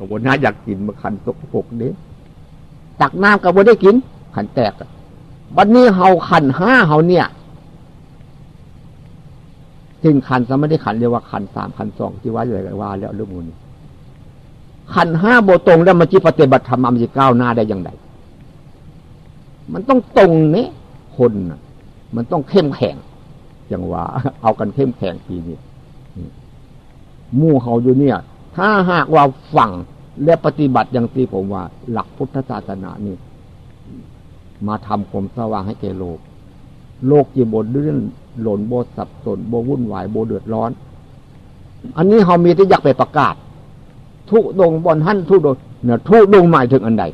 กับบนน้าอยากกินมาขันตกปกเด้ตักน้ำกับบนได้กิน ขันแตกบัดนนี้เฮาขันห้าเฮาเนี่ยซึ่งขันสมัยได้ขันเรียกว่าขันสามขันสองที่ว่าอะไรว่า แล้วเรื่องมูลขันห้าโบตรงแล้วมันจีปฏิบัติธรรมมันจะก้าวหน้าได้อย่างไรมันต้องตรงเนี้คนมันต้องเข้มแข็งอย่างว่า เอากันเข้มแข็งทีนี้มู่เขาอยู่เนี่ย ถ้าหากว่าฝังและปฏิบัติอย่างที่ผมว่า หลักพุทธศาสนานี่ มาทำความสว่างให้แก่โลก โลกจีบดเลื่อนหล่นโบสับสนโบวุ่นวายโบเดือดร้อน อันนี้เขามีที่อยากไปประกาศ ทุดงบนหั่นทุดงเนี่ยทุดงหมายถึงอันใด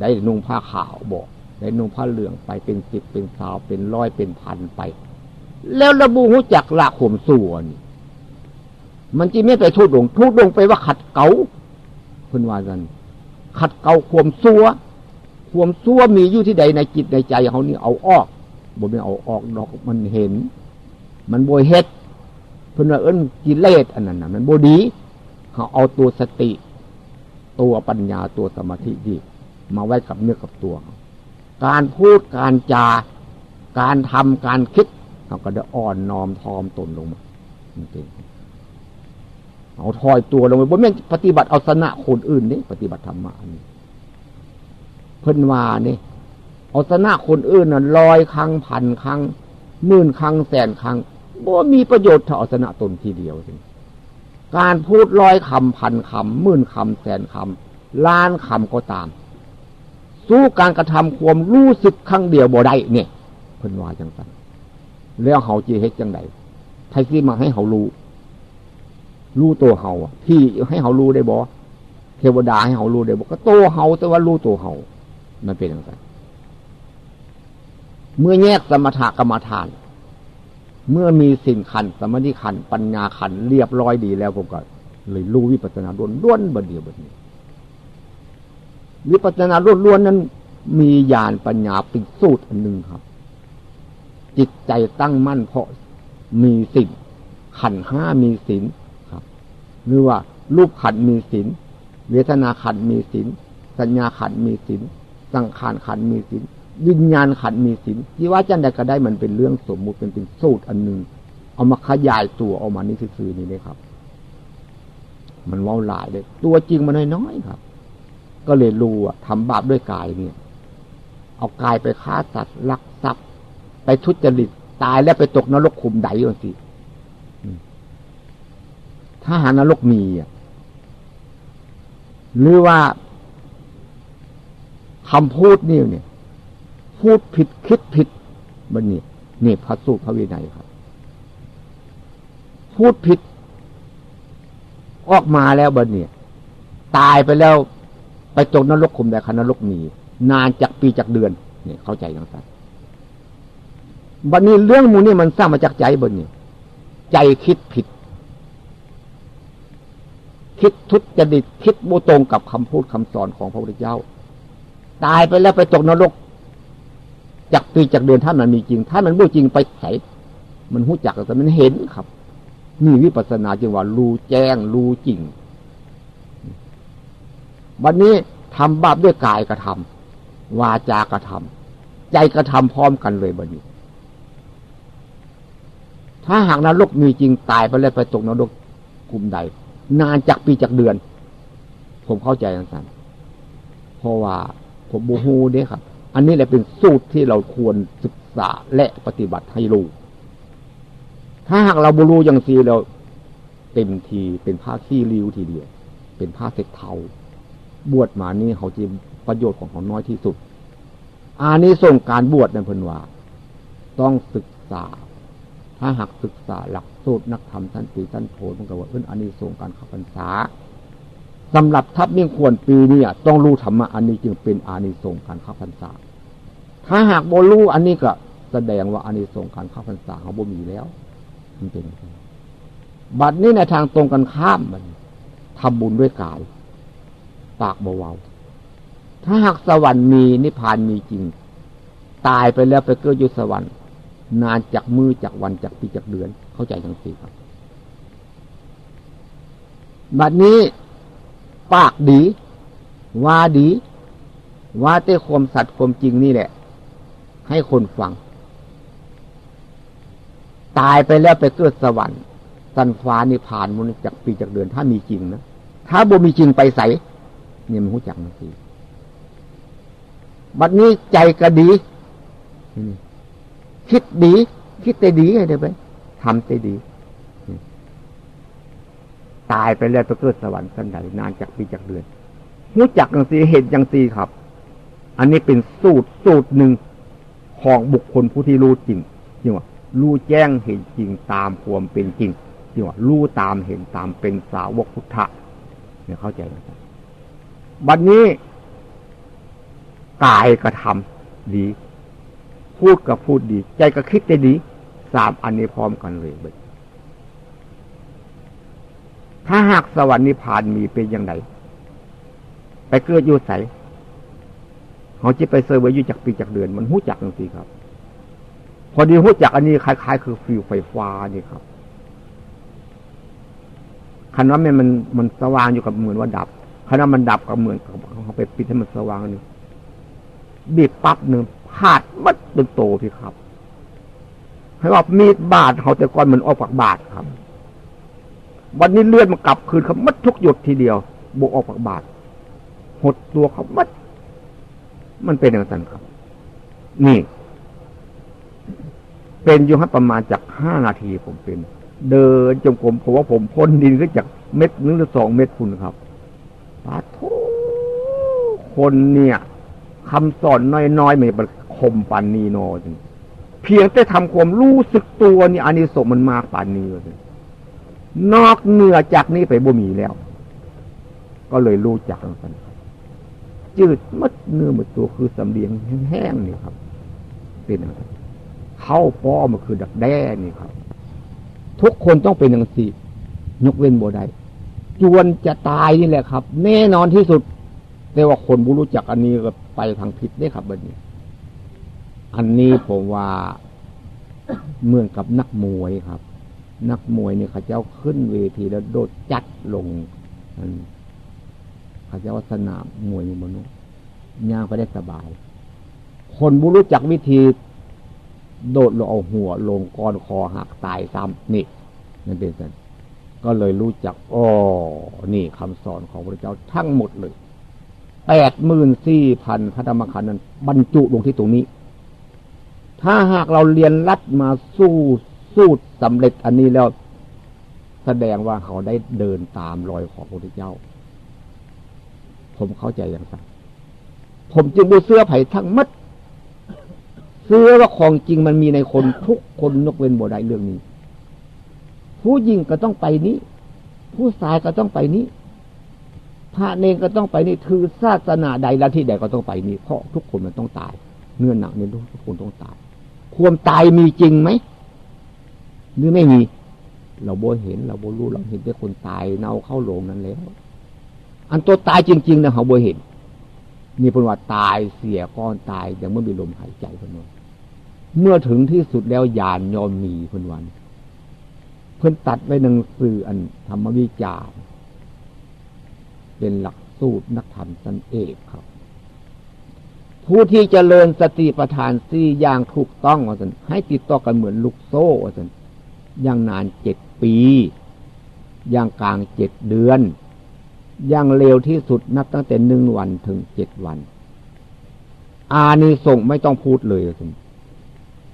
ได้นุ่งผ้าขาวบอก ได้นุ่งผ้าเหลืองไปเป็นสิบเป็นสาวเป็นร้อยเป็นพันไป แล้วระบุหูจักละข่มส่วน มันจีไม่ไปทุดงทุดงไปว่าขัดเกาคุณว่ากันขัดเกาข่มซัวข่มซัวมีอยู่ที่ใดในจิตในใจเขานี่เอาออกบ่ไม่เอาออกดอกมันเห็น มันบวยเฮ็ดเพื่นว่าเอิ้นกิเลสอันนั้นนะมันบดีเขาเอาตัวสติ ตัวปัญญาตัวสมาธิดีมาไว้กับเนื้อกับตัว การพูดการจาการทำการคิดเขาก็จะอ่อนน้อมทอมตนลงมาจริง เอาถอยตัวลงไปบนแม่ปฏิบัติเอาสนะคนอื่นนี่ปฏิบัติธรรมะนี่เพิ่นว่านี่เอาชนะคนอื่นน่ะลอยครั้งพันครั้งหมื่นครั้งแสนครั้งบ่มีประโยชน์ถ้าเอาชนะตนทีเดียวสิการพูดลอยคำพันคำหมื่นคำแสนคำล้านคำก็ตาม สู้การกระทำความรู้สึกครั้งเดียวบ่ได้เนี่ยเพิ่นว่าจังสันแล้วเขาจีเฮ็ดจังไดไทยที่มาให้เขารู้ รู้ตัวเขาที่ให้เขารู้ได้บ่เทวดาให้เขารู้ได้บ่ก็โตเขาแต่ว่ารู้ตัวเขามันเป็นอย่างไรเมื่อแยกสมถะกรรมฐาน เมื่อมีสิ่งขันสมาธิขันปัญญาขันเรียบร้อยดีแล้วผมก็เลยรู้วิปัสสนาล้วนล้วนบันเดียวบันนี้วิปัสสนาล้วนล้วนนั้น มีญาณปัญญาเป็นสูตรอันหนึ่งครับ จิตใจตั้งมั่นเพราะมีสิ่งขันห้ามีศีลครับ หรือว่ารูปขันมีศีลเวทนาขันมีศีลสัญญาขันมีศีลสังขารขันมีศีลวิญญาณขันมีศีลที่ว่าจันใดก็ได้มันเป็นเรื่องสมมุติเป็นเป็นสูตรอันหนึ่งเอามาขยายตัวออกมานี่คือนี่เลยครับ มันว่าหลายเลย ตัวจริงมันน้อยๆครับ ก็เลยรู้อะทำบาปด้วยกายเนี่ย เอากายไปฆ่าสัตว์ลักทรัพย์ ไปทุจริตตายแล้วไปตกนรกขุมใดอย่างสิ ถ้าหานรกมีหรือว่าคำพูดนี่เนี่ย พูดผิดคิดผิดบันนี้นี่พระสูตรพระวินัยครับ พูดผิด ออกมาแล้วบันนี้ตายไปแล้ว ไปจงนรกขุมแดดนรกมี นานจากปีจากเดือนเนี่ยเข้าใจยังไงบันนี้เรื่องมูนี่มันสร้างมาจากใจบนนี้ใจคิดผิด คิดทุจริตคิดโมตรงกับคำพูดคำสอนของพระพุทธเจ้า ตายไปแล้วไปตกนรกจากปีจากเดือนถ้ามันมีจริง ถ้ามันไม่จริงไปไถมันหู้จักแต่มันเห็นครับนี่วิปัสสนาจึงว่ารู้แจ้งรู้จริง วันนี้ทำบาปด้วยกายกระทำวาจากระทำใจกระทำพร้อมกันเลยบันนี้ ถ้าหากนรกมีจริงตายไปแล้วไปตกนรกกลุ่มใด นานจากปีจากเดือน ผมเข้าใจอย่างนั้นเพราะว่าผมบูฮูเด้ครับ อันนี้แหละเป็นสูตรที่เราควรศึกษาและปฏิบัติให้รู้ ถ้าหากเราบุรู้อย่างซีเราเต็มทีเป็นผ้าขี้ริ้วทีเดียว เป็นผ้าเสกเทาบวชมานี่เขาจีประโยชน์ของเขาน้อยที่สุดอานี้ส่งการบวชในพันว่าต้องศึกษา ถ้าหากศึกษาหลักสูตรนักธรรมท่านปีท่านโทมันก็ว่าเอื้นอานี้ส่งการขับพรรษาสำหรับทัพมิ่งควรปีนี้ต้องรู้ธรรมะอันนี้จึงเป็นอานิสงส์การเข้าพรรษา ถ้าหากโบรู้อันนี้ก็แสดงว่าอานิสงส์การเข้าพรรษาเขาบ่มีแล้ว มันเป็นบัดนี้ในทางตรงกันข้ามมันทำบุญด้วยกาย ปากเบาๆถ้าหากสวรรค์มีนิพพานมีจริง ตายไปแล้วไปเกิดอยู่สวรรค์ นานจากมือจากวันจากปีจากเดือน เข้าใจทั้งสี่ครับบัดนี้ ปากดี ว่าดี ว่าเต้ความสัตย์ความจริงนี่แหละ ให้คนฟัง ตายไปแล้วไปเกิดสวรรค์ สันฟ้านิพานมันจากปีจากเดือน ถ้ามีจริงนะถ้าบ่มีจริงไปใสเนี่ยมันหูจักมันสิบัดนี้ใจก็ดี คิดดี คิดแต่ดีให้ได้ไปทำแต่ดี ตายไปแล้วไปเกิดสวรรค์สันใดนานจากปีจากเดือนหูจักอย่างสีเห็นอย่างสีครับ อันนี้เป็นสูตรสูตรหนึ่งของบุคคลผู้ที่รู้จริงจริงว่ารู้แจ้งเห็นจริงตามความเป็นจริงจริงว่ารู้ตามเห็นตามเป็นสาวกพุทธะเนี่ยเข้าใจไหมบัดนนี้กายกระทำดี พูดกับพูดดี ใจก็คิดได้ดีสามอันนี้พร้อมกันเลยเบิถ้าหากสวรรค์นิพพานมีเป็นอย่างไรไปเกิดอยู่ใสเขาจะไปเซอร์ไว้อยู่จากปีจากเดือน มันหู้จักจริงๆครับ พอดีหู้จักอันนี้คล้าย ๆ คือฟิวไฟฟ้านี่ครับคันว่ามันมันมันสว่างอยู่กับเหมือนว่าดับคันว่ามันดับกับเหมือนเขาไปปิดให้มันสว่างนี่บีบปั๊บหนึ่ง พาดมัดจนโตพี่ครับให้ว่ามีดบาดเขาแต่ก่อนเหมันออกปากบาดครับ วันนี้เลือดมันกลับคืนเขามัดทุกหยดทีเดียวบวกออกปากบาดหดตัวเขามัด มันเป็นอย่างนั้นครับ นี่ เป็นอยู่ให้ประมาณจากห้านาทีผมเป็น เดินจงกรมเพราะว่าผมพ่นดินขึ้นจากเม็ดนึงหรือสองเม็ดคุณครับปาทุคนเนี่ยคำสอนน้อยๆมัน คมปานนีโนจริงเพียงแต่ทำความรู้สึกตัวนี่อันนี้สมมันมากปานนี้เลยนอกเหนือจากนี้ไปบ่มีแล้ว ก็เลยรู้จักกันจืดมัดเนื้อหมดตัวคือสำเลียงแห้งๆนี่ครับ เป็นเข้าป้อมันคือดักแด้นี่ครับ ทุกคนต้องเป็นอย่างสี่ยกเว้นโบได้จวนจะตายนี่แหละครับ แน่นอนที่สุดแต่ว่าคนบุรู้จักอันนี้ก็ไปทางผิดได้ครับบันนี้ อันนี้ผมว่าเหมือนกับนักมวยครับ นักมวยเนี่ยเขาเจ้าขึ้นเวทีแล้วโดดจัดลงเขาเจ้าสนามมวยมนุษย์ย่างไปได้สบาย คนบุรู้จักวิธี โดดลงเอาหัวลงก้อนคอหักตายซ้ำนี่นั่นเป็นสันก็เลยรู้จักอ๋อนี่คำสอนของพระเจ้าทั้งหมดเลยแปดหมื่นสี่พันพระธรรมขันธ์นั้นบรรจุลงที่ตรงนี้ ถ้าหากเราเรียนรัดมาสู้สู้สำเร็จอันนี้แล้ว แสดงว่าเขาได้เดินตามรอยของพระพุทธเจ้า ผมเข้าใจอย่างนั้นผมจึงบูเสื้อไผ่ทั้งมัดเสื้อว่าของจริงมันมีในคนทุกคนนกเว้นบ่ได้เรื่องนี้ ผู้หญิงก็ต้องไปนี้ ผู้ชายก็ต้องไปนี้พระเนงก็ต้องไปนี่คือศาสนาใดละที่ใดก็ต้องไปนี่เพราะทุกคนมันต้องตาย เนื้อหนักเนี่ยทุกคนต้องตาย ความตายมีจริงไหมหรือไม่มี เราโบเห็น เราโบรู้เราเห็นแต่คนตายเน่าเข้าโลงนั้นแล้ว อันตัวตายจริงๆนะเขาโบเห็นนี่เป็นว่าตายเสียก้อนตายยังไม่มีลมหายใจคนนั้นเมื่อถึงที่สุดแล้วยานยอมมีคนวัน เพื่อนตัดไว้หนังสืออันธรรมวิจารเป็นหลักสูตรนักธรรมสันเอกครับ ผู้ที่จเจริญสติปัฏฐานสี่อย่างถูกต้องว่าสันให้ติดต่อกันเหมือนลูกโซ่ว่าสันอย่างนานเจ็ดปี อย่างกลางเจ็ดเดือน อย่างเร็วที่สุดนับตั้งแต่หนึ่งวันถึงเจ็ดวัน อานิสงไม่ต้องพูดเลยสิ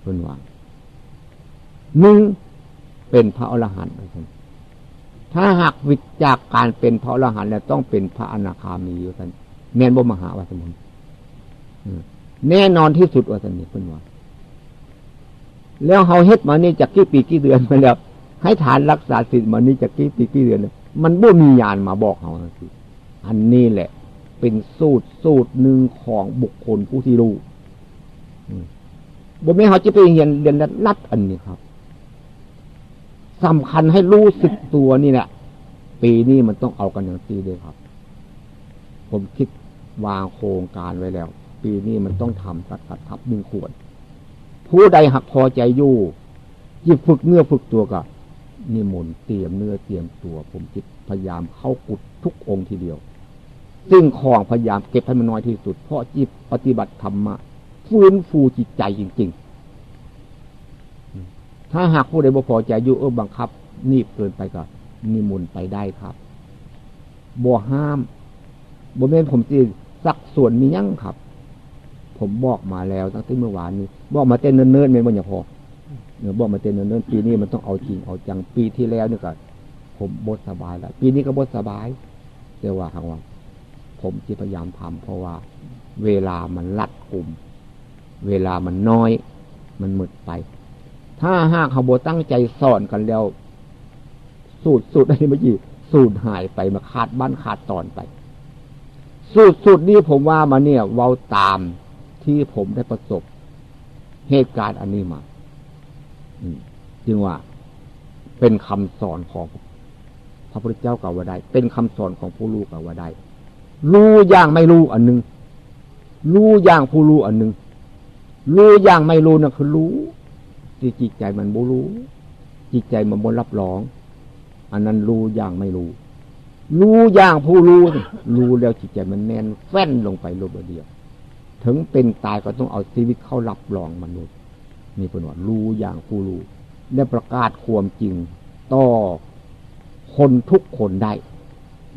เพื่อนว่าหนึ่งเป็นพระอรหันต์สิถ้าหากวิจากการเป็นพระอรหันต์แล้วต้องเป็นพระอนาคามีอยู่ท่านแม่นบ่มหาวัสมุน แน่นอนที่สุดว่าสันนี่เป็นว่าแล้วเฮาเฮ็ดมานี่จากกี่ปีกี่เดือนมาแล้วให้ฐานรักษาศีลมานี่จากกี่ปีกี่เดือนมันบ่มีญาณมาบอกเฮาสิอันนี้แหละ เป็นสูตรสูตรหนึ่งของบุคคลผู้ที่รู้บ่แม่เขาจะไปเรียนเรียนรัดอันนี้ครับสำคัญให้รู้สึกตัวนี่แหละปีนี้มันต้องเอากันอย่างตีเลยครับ ผมคิดวางโครงการไว้แล้ว ปีนี้มันต้องทำสัดสัดทับหนึ่งขวดผู้ใดหักพอใจอยู่ยิบฝึกเนื้อฝึกตัวก็นิมนต์เตรียมเนื้อเตรียมตัว ผมจิตพยายามเข้ากุดทุกองค์ทีเดียวสิ่งของพยายามเก็บให้มันน้อยที่สุด เพราะจิตปฏิบัติธรรมะฟื้นฟูจิตใจจริง ๆ ถ้าหากผู้ใดบ่พอใจอยู่เออบังคับ นีบเกินไปก็นิมนต์ไปได้ครับบ่ห้ามบ่เม่นผมจีสักส่วนมียั่งครับ ผมบอกมาแล้วตั้งแต่เมื่อวานนี้บอกมาเต้นเนิ่นๆไม่บ่อย่าพอเนือบอกมาเต้นเนิ่นๆปีนี้มันต้องเอาจริงเอาจังปีที่แล้วนี่ก็ผมบดสบายแล้วปีนี้ก็บดสบายแต่ว่าทางว่า ผมจะพยายามทำเพราะว่า เวลามันลัดกลุ่ม เวลามันน้อย มันหมดไป ถ้าหากเขาบตั้งใจสอนกันแล้ว สูตรสูตรอะไรเมื่อกี้สูตรหายไปมาขาดบ้านขาดตอนไป สูตรสูตรนี้ผมว่ามาเนี่ยเว้าตาม ที่ผมได้ประสบเหตุการณ์อันนี้มาจึงว่าเป็นคำสอนของพระพุทธเจ้ากับว่าได้ เป็นคำสอนของผู้รู้กับว่าได้ รู้อย่างไม่รู้อันหนึ่งรู้อย่างผู้รู้อันหนึ่งรู้อย่างไม่รู้นั่นคือรู้ที่จิตใจมันบูรู้ จิตใจมันบนรับรอง อันนั้นรู้อย่างไม่รู้ รู้อย่างผู้รู้ รู้แล้วจิตใจมันแน่นแฟ้นลงไปโลบเดียว ถึงเป็นตายก็ต้องเอาชีวิตเข้ารับรองมนุษย์นี่เป็นว่ารู้อย่างผู้รู้และประกาศความจริงต่อคนทุกคนได้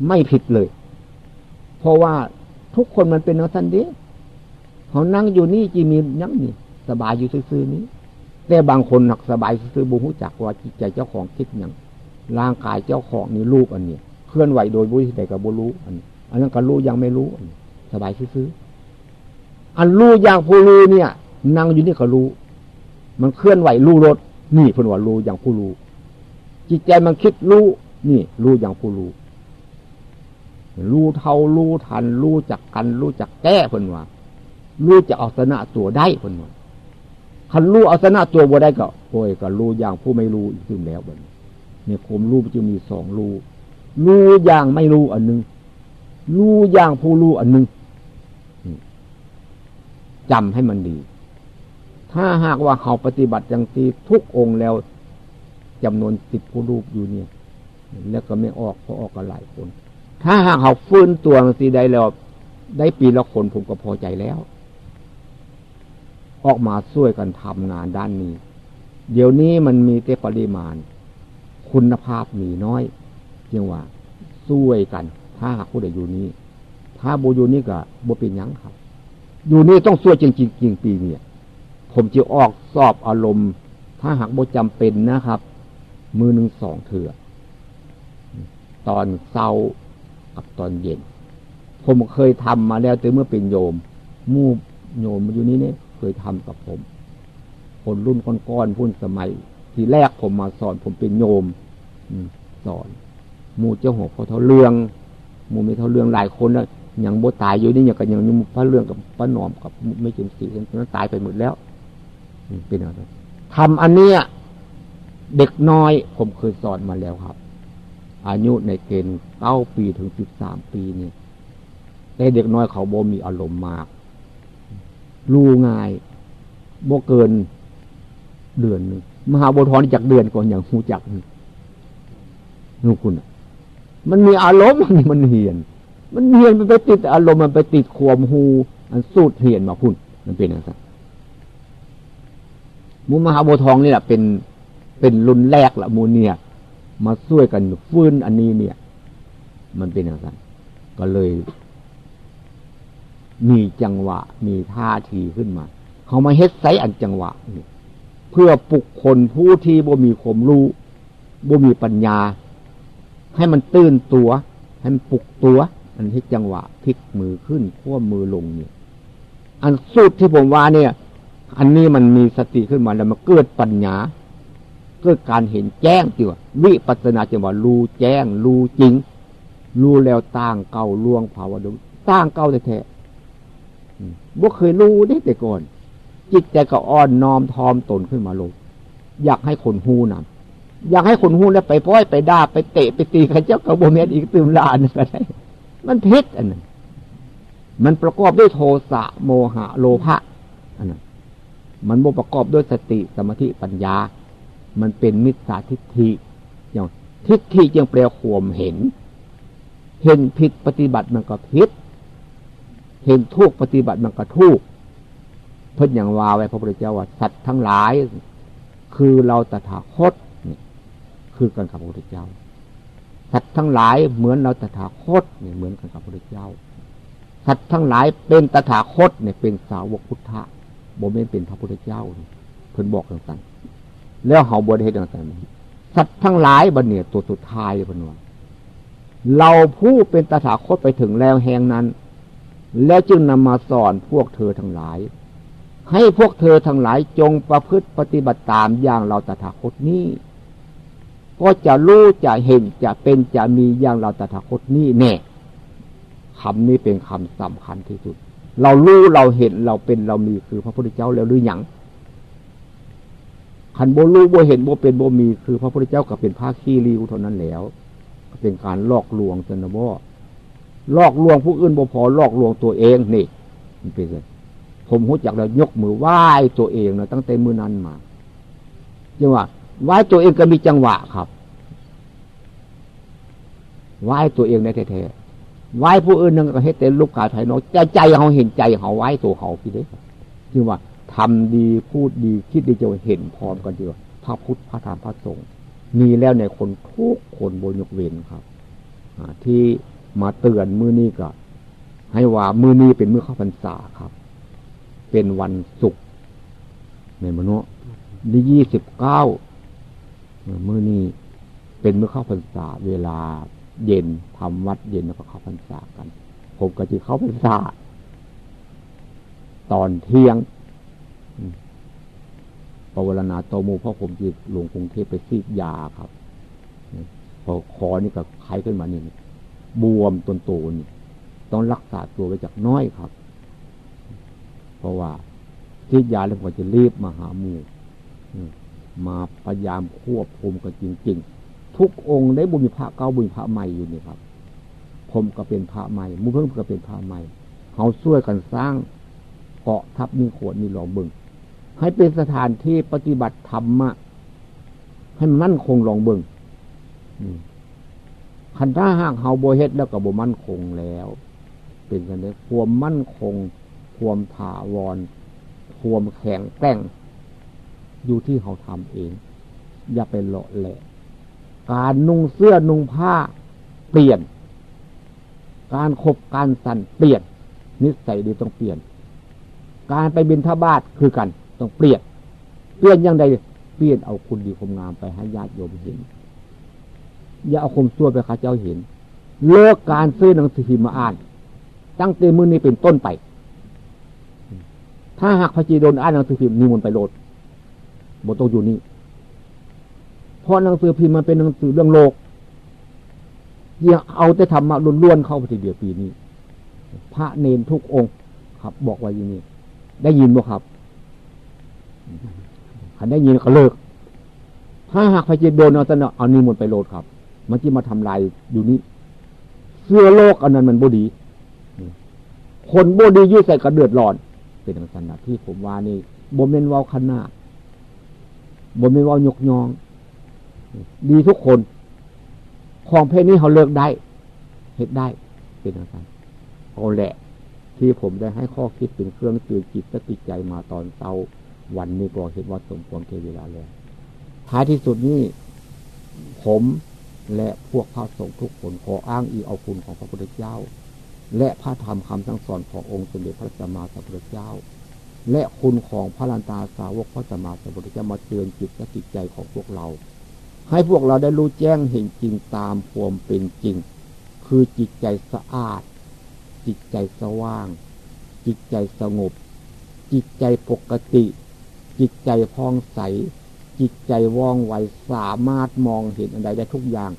ไม่ผิดเลย เพราะว่าทุกคนมันเป็นนักสันเดีเขานั่งอยู่นี่จีมีนังนี่สบายอยู่ซื่อๆนี้ แต่บางคนหนักสบายซื่อบุหุจักว่าจิตใจเจ้าของคิดอย่างร่างกายเจ้าของนี่รูปอันนี้เคลื่อนไหวโดยบุญใดกับบุรู้อันอันนั้นก็รู้ยังไม่รู้สบายซื่อๆ อันรู้อย่างผู้รู้เนี่ยนั่งอยู่นี่ก็รู้ มันเคลื่อนไหวรู้รถนี่เพิ่นว่ารู้อย่างผู้รู้ จิตใจมันคิดรู้นี่รู้อย่างผู้รู้รู้เท่ารู้ทัน รู้จักกัน รู้จักแก้เพิ่นว่ารู้จะเอาชนะตัวได้เพิ่นว่าคันรู้เอาชนะตัวบ่ได้ก็โอ้ยก็รู้อย่างผู้ไม่รู้อีกซึ่งแล้วบัดเนี่ยผมรู้จะมีสองรู้รู้อย่างไม่รู้อันนึงรู้อย่างผู้รู้อันนึง จำให้มันดี ถ้าหากว่าเขาปฏิบัติอย่างตีทุกองค์แล้วจำนวนสิบผู้รูปอยู่เนี่ย แล้วก็ไม่ออกเพราะออกกันหลายคน ถ้าหากเขาฟื้นตัวสีใดแล้ว ได้ปีละคนผมก็พอใจแล้ว ออกมาช่วยกันทำงานด้านนี้ เดี๋ยวนี้มันมีแต่ปริมาณ คุณภาพมีน้อยเพียงว่าช่วยกัน ถ้าหากผู้ใดอยู่นี้ ถ้าโบอยู่นี่ก็โบเป็นยังครับ อยู่นี่ต้องช่วยจริงจริงปีเนี่ย ผมจะออกสอบอารมณ์ ถ้าหากบ่จำเป็นนะครับ มือหนึ่งสองเถื่อตอนเศร้ากับตอนเย็น ผมเคยทำมาแล้วแต่เมื่อเป็นโยม มู่โยมมาอยู่นี้เนี่ยเคยทำกับผม คนรุ่นก้อนๆพุ่นสมัย ที่แรกผมมาสอน ผมเป็นโยมสอน มูเจ้าหัวพอเท่าเรือง มูไม่เท่าเรืองหลายคนแล้ว อยังโบตายอยู่นี่อย่างกันยังพระเรื่องกับพระนอมกับไม่จิมสีนั้นตายไปหมดแล้วเป็นอะไรทำอันเนี้ยเด็กน้อยผมเคยสอนมาแล้วครับ อายุในเกณฑ์เก้าปีถึงสิบสามปีนี่แต่เด็กน้อยเขาโบมีอารมณ์มาก รู้ง่ายโบเกินเดือนหนึ่งมหาบทอนจากเดือนก่อนอย่างหูจักนู่คุณมันมีอารมณ์มันเหียน มันเหียนมันไปติดอารมณ์มันไปติดขวมหูอันสูดเหียนมาคุณมันเป็นอะไรมูมหาโบทองนี่แหละเป็นเป็นรุ่นแรกละมูเนี่ย มาช่วยกันฟื้นอันนี้เนี่ย มันเป็นอย่างไรก็เลย มีจังหวะ มีท่าทีขึ้นมาเขามาเฮ็ดไซอันจังหวะนี่เพื่อปลุกคนผู้ที่บ่มีความรู้บ่มีปัญญา ให้มันตื่นตัว ให้มันปลุกตัว อันที่จังหวะพลิกมือขึ้นขั้วมือลงเนี่ยอันสุดที่ผมว่าเนี่ย อันนี้มันมีสติขึ้นมาแล้วมันเกิดปัญญาเกิดการเห็นแจ้งจิววิปัสนาจังว่ารู้แจ้ง รู้จริง รู้แล้วตั้งเก่าล่วงภาวะดุตั้งเก่าแท้ๆบ่เคยรู้ได้แต่ก่อน จิตใจก็อ่อนน้อมทอมตนขึ้นมาลง อยากให้คนหูนำอยากให้คนหูแล้วไปป้อยไปด่าไปเตะไปตีกันเจ้ากระโบเมนอีกตื่มลานก็ได้ มันเพชรอันนั้นมันประกอบด้วยโทสะโมหะโลภะอันนั้นมันบ่ประกอบด้วยสติสมาธิปัญญา มันเป็นมิจฉาทิฏฐิอย่างทิฏฐิจึงแปลข่มเห็น เห็นผิดปฏิบัติมันก็ผิด เห็นทุกปฏิบัติมันก็ทุกเพิ่นอย่างว่าไว้พระพุทธเจ้าว่าสัตว์ทั้งหลาย คือเราตถาคตนี่คือกันกับพระพุทธเจ้า สัตว์ทั้งหลายเหมือนเราตถาคตเนี่ยเหมือนกันกับพระเจ้า สัตว์ทั้งหลายเป็นตถาคตเนี่ยเป็นสาวกพุทธะบ่เม่นเป็นพระพุทธเจ้าเพิ่นบอกต่างๆแล้วเฮาบ่ได้เฮ็ดต่างๆสัตว์ทั้งหลายบัดเนี่ยตัวสุดท้ายเพิ่นว่าเราผู้เป็นตถาคตไปถึงแล้วแห่งนั้น แล้วจึงนำมาสอนพวกเธอทั้งหลาย ให้พวกเธอทั้งหลายจงประพฤติปฏิบัติตามอย่างเราตถาคตนี้ ก็จะรู้จะเห็นจะเป็นจะมีอย่างเราตถาคตนี้แน่คำนี้เป็นคำสำคัญที่สุด เรารู้เราเห็นเราเป็นเรามีคือพระพุทธเจ้าแล้วหรือยังขันโบรู้โบเห็นโบเป็นโบมี คือพระพุทธเจ้าก็เป็นพระขี้ริ้วเท่านั้นแล้วเป็นการลอกลวงสนบ่ลอกลวงผู้อื่นบ่พอลอกลวงตัวเองนี่มันเป็นไงผมหูจักแล้วยกมือไหว้ตัวเองนะตั้งแต่มือนั้นมาจังว่า ไหว้ตัวเองก็มีจังหวะครับไหว้ตัวเองในแท้ๆไหว้ผู้อื่นนึงก็ให้เต็มลูกกายภายนอกใจใจเขาเห็นใจเขาไหว้ตัวเขาพี่เด้จึงว่าทำดีพูดดีคิดดีจะเห็นพร้อมกันเดียวพระพุทธพระธรรมพระสงฆ์มีแล้วในคนทุกคนบนยกเว้นครับที่มาเตือนมือนี้ก็ ให้ว่ามือนี้เป็นมือเข้าพรรษาครับ เป็นวันศุกร์ในมนุษย์ที่ยี่สิบเก้า มื่อนี้เป็นเมื่อเข้าพรรษาเวลาเย็นทำวัดเย็นแล้วก็เข้าพรรษากัน ผมก็จะเข้าพรรษาตอนเที่ยงปวารณาโตมูเพราะผมจะลวงกรุงเทพไปซีดยาครับพอคอนี่ก็ไข้ขึ้นมานี่บวมต้นโตนี่ต้องรักษาตัวไปจากน้อยครับ เพราะว่าซีดยาแล้วผมจะรีบมาหาหมู มาพยายามควบคุมกันจริง ๆ ทุกองค์ได้บุญพระเก้าบุญพระใหม่อยู่นี่ครับ ผมก็เป็นพระใหม่มูเพิ่งก็เป็นพระใหม่เขาช่วยกันสร้างเกาะทับมีขวดมีหลอมบึง ให้เป็นสถานที่ปฏิบัติธรรมะให้มันมั่นคงลองบิงคันถ้าหากเฮาโบเฮ็ดแล้วก็บ่มั่นคงแล้ว เป็นกันเลยความมั่นคง ความถาวร ความแข็งแกร่ง อยู่ที่เฮาทำเอง อย่าไปเลาะแหละการนุ่งเสื้อนุ่งผ้าเปลี่ยน การคบการสั่นเปลี่ยน นิสัยดีต้องเปลี่ยน การไปบินทบาทคือกันต้องเปลี่ยน เปลี่ยนยังไงเปลี่ยนเอาคุณดีคุณงามไปให้ญาติโยมเห็น อย่าเอาคมซัวไปข้าเจ้าเห็น เลิกการซื้อหนังสือพิมพ์มาอ่าน ตั้งแต่มือนี้เป็นต้นไป ถ้าหากพระจีโดนอ่านหนังสือพิมพ์นิมนต์ไปโหลด บทต้องอยู่นี่เพราะหนังสือพิมพ์มันเป็นหนังสือเรื่องโลกอย่าเอาแต่ธรรมะล้วนๆเข้าไปทีเดียวปีนี้ พระเนนทุกองค์ ครับ บอกไว้อย่างนี้ ได้ยินบ่ครับขันได้ยินก็เลิก ถ้าหากพระเจ้าโดนเอาตนเอานี่มนไปโลดครับ มันจะมาทำลายอยู่นี้เสื้อโลกอันนั้นมันบดี คนบดียืดใส่กระเดือดร้อน เป็นลักษณะที่ผมว่านี่บ่เมนวาขนาด บ่เมนวายกยอง ดีทุกคน ของเพศนี้เขาเลิกได้เหตุได้เป็นลักษณะเอาแหละ ที่ผมได้ให้ข้อคิดเป็นเครื่องตื่นจิตสติใจมาตอนเช้าวันนี้ก็เห็นว่าสมควรเกเวลาแล้วท้ายที่สุดนี้ผมและพวกพระสงฆ์ทุกคนขออ้างอีเอาคุณของพระพุทธเจ้า และพระธรรมคำสั่งสอนขององค์สมเด็จพระสัมมาสัมพุทธเจ้า และคุณของพระลันตาสาวกพระสมมาสัมพุทธเจ้ามาเตือนจิตและจิตใจของพวกเรา ให้พวกเราได้รู้แจ้งเห็นจริงตามความเป็นจริง คือจิตใจสะอาด จิตใจสว่าง จิตใจสงบ จิตใจปกติ จิตใจพองใส จิตใจว่องไวสามารถมองเห็นอะไรได้ทุกอย่าง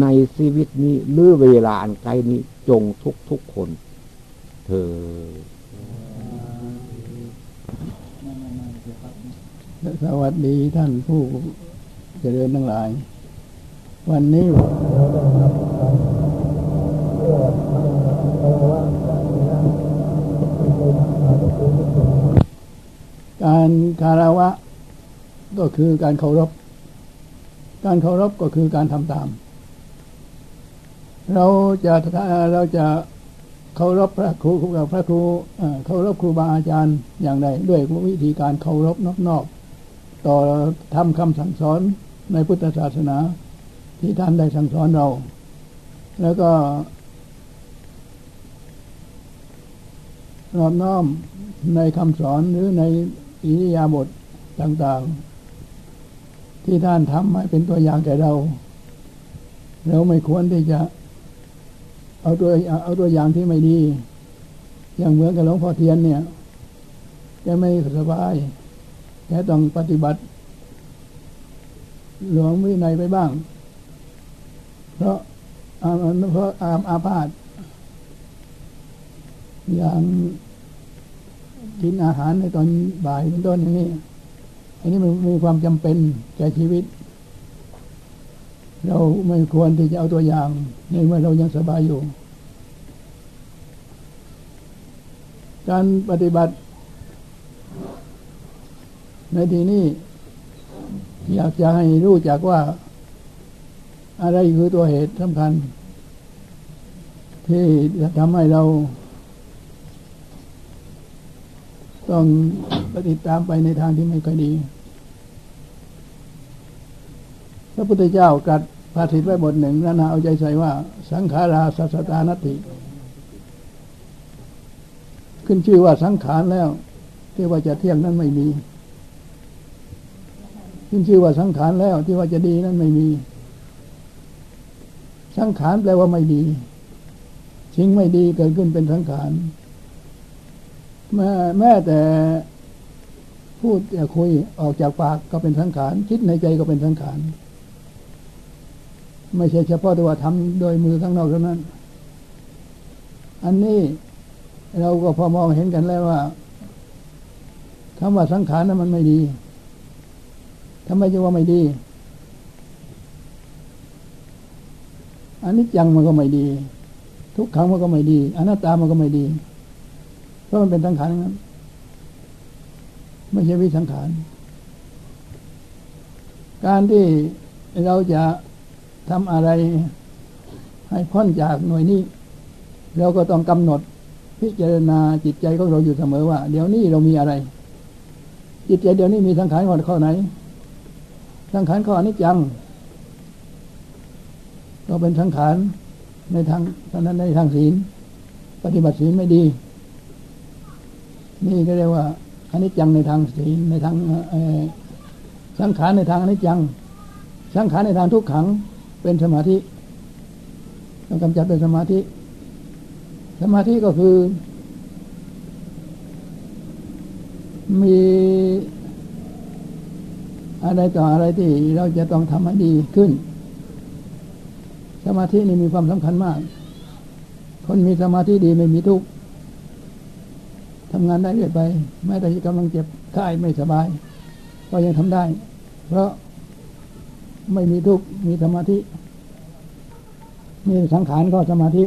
ในชีวิตนี้หรือเวลาอันใกล้นี้จงทุกทุกคน เธอ สวัสดีท่านผู้เจริญทั้งหลาย วันนี้การคารวะก็คือการเคารพ การเคารพก็คือการทำตาม เราจะเราจะเคารพพระครูกับพระครูเคารพครูบาอาจารย์อย่างไรด้วยวิธีการเคารพนอกๆ ต่อทำคำสั่งสอนในพุทธศาสนาที่ท่านได้สั่งสอนเรา แล้วก็รอบน้อมในคำสอนหรือในอิริยาบถต่างๆ ที่ท่านทำให้เป็นตัวอย่างแก่เรา เราไม่ควรที่จะ เอาตัวเอาตัวอย่างที่ไม่ดี อย่างเหมือนกับหลวงพ่อเทียนเนี่ยแกไม่สบาย แกต้องปฏิบัติ หลวงวินัยไปบ้าง เพราะเพราะอามอาพาธอย่างกินอาหารในตอนบ่ายเป็นต้นอย่างนี้ อันนี้มันมีความจำเป็นแก่ชีวิต เราไม่ควรที่จะเอาตัวอย่าง ในเมื่อเรายังสบายอยู่ การปฏิบัติ ในที่นี้อยากจะให้รู้จักว่า อะไรคือตัวเหตุสำคัญ ที่จะทำให้เรา ต้องปฏิตามไปในทางที่ไม่ค่อยดี พระพุทธเจ้ากัดภาษิตไว้บทหนึ่งนานาเอาใจใส่ว่า สังขาราสัสตานติ ขึ้นชื่อว่าสังขารแล้วที่ว่าจะเที่ยงนั้นไม่มี ขึ้นชื่อว่าสังขารแล้วที่ว่าจะดีนั้นไม่มี สังขารแปลว่าไม่ดีสิ่งไม่ดีเกิดขึ้นเป็นสังขารแม้แม้แต่พูดจะคุยออกจากปากก็เป็นสังขารคิดในใจก็เป็นสังขารไม่ใช่เฉพาะแต่ว่าทำโดยมือข้างนอกเท่านั้น อันนี้เราก็พอมองเห็นกันแล้วว่าคำว่าสังขารนั้นมันไม่ดี ทำไมจะว่าไม่ดี อันนี้จังมันก็ไม่ดี ทุกครั้งมันก็ไม่ดีอนัตตามันก็ไม่ดี เพราะมันเป็นสังขารนั้นไม่ใช่วิสังขาร การที่เราจะทำอะไรให้พ้นจากหน่วยนี้เราก็ต้องกำหนดพิจารณาจิตใจของเราอยู่เสมอว่า เดี๋ยวนี้เรามีอะไร จิตใจเดี๋ยวนี้มีสังขารข้อไหน สังขารข้อนี้จัง ก็เป็นสังขารในทางนั้นในทางศีล ปฏิบัติศีลไม่ดี นี่ก็เรียกว่าอนิจจังในทางศีลในทางสังขารในทางอนิจจัง สังขารในทางทุกขังเป็นสมาธิต้องกำจัดเป็นสมาธิ สมาธิก็คือ มี อะไรต่ออะไรที่เราจะต้องทำให้ดีขึ้น สมาธินี่มีความสำคัญมาก คนมีสมาธิดีไม่มีทุกข์ทำงานได้เรื่อยไปแม้แต่กำลังเจ็บไข้ไม่สบาย ก็ยังทำได้ เพราะไม่มีทุกข์มีสมาธิ มีสังขารก็สมาธิ